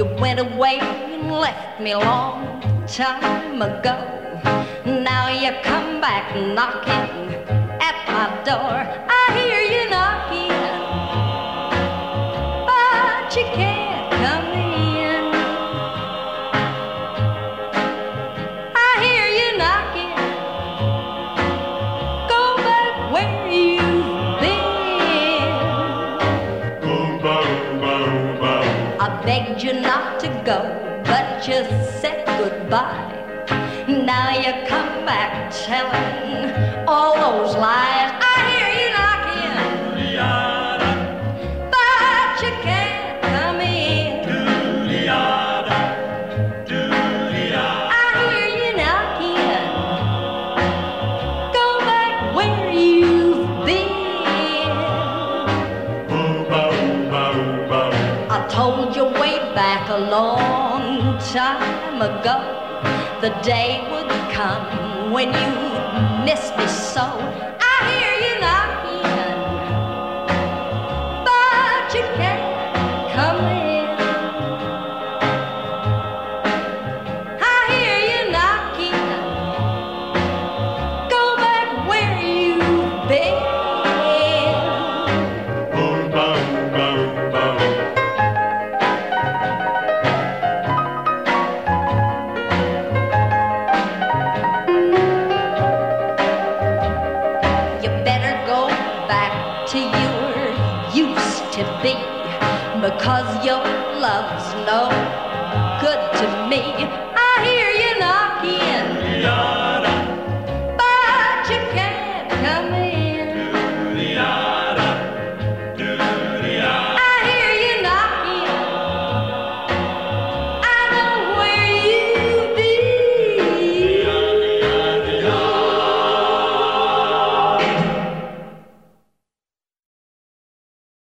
away and left me long time ago. Now you come back knocking at my door. I hear you knocking, but you can't begged you not to go, but you said goodbye. Now you come back telling all those lies. Back a long time ago the day would come when you'd miss me so. Used to be because your love's no good to me.